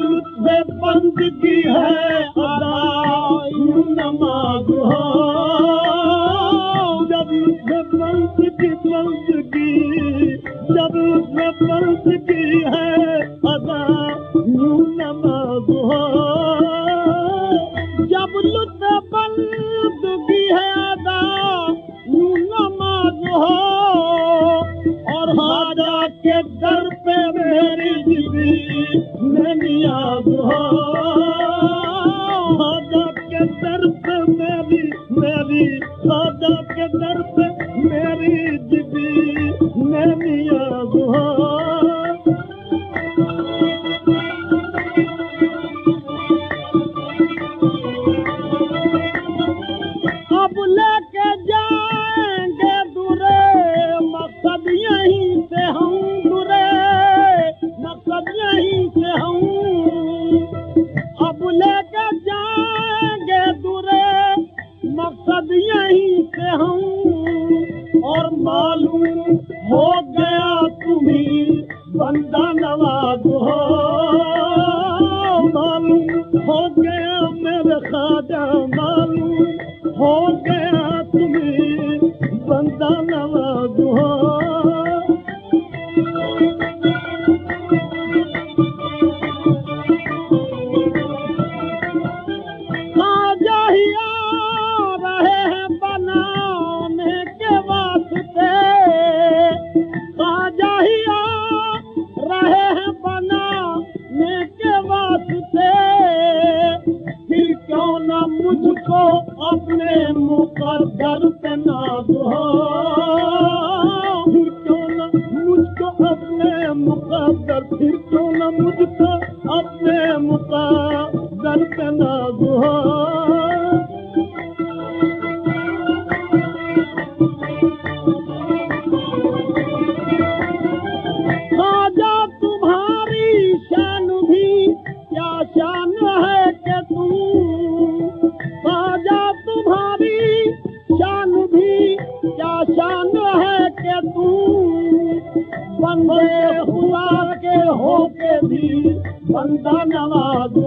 रुतबे बंदगी है अदा यूं नमाज हो जब रुतबे बंदगी बंदगी जब रुतबे बंदगी है के दर पे मेरी हाजा के दर पे मेरी मेरी हाजा के दर पे मेरी बीवी नियाज हो मकसद हम और मालूम हो तुम्ही बंदा नवाज हो। मालूम हो मेरे खाजा मालूम हो पे नाज हो फिर क्यों न हो बंद नवाज़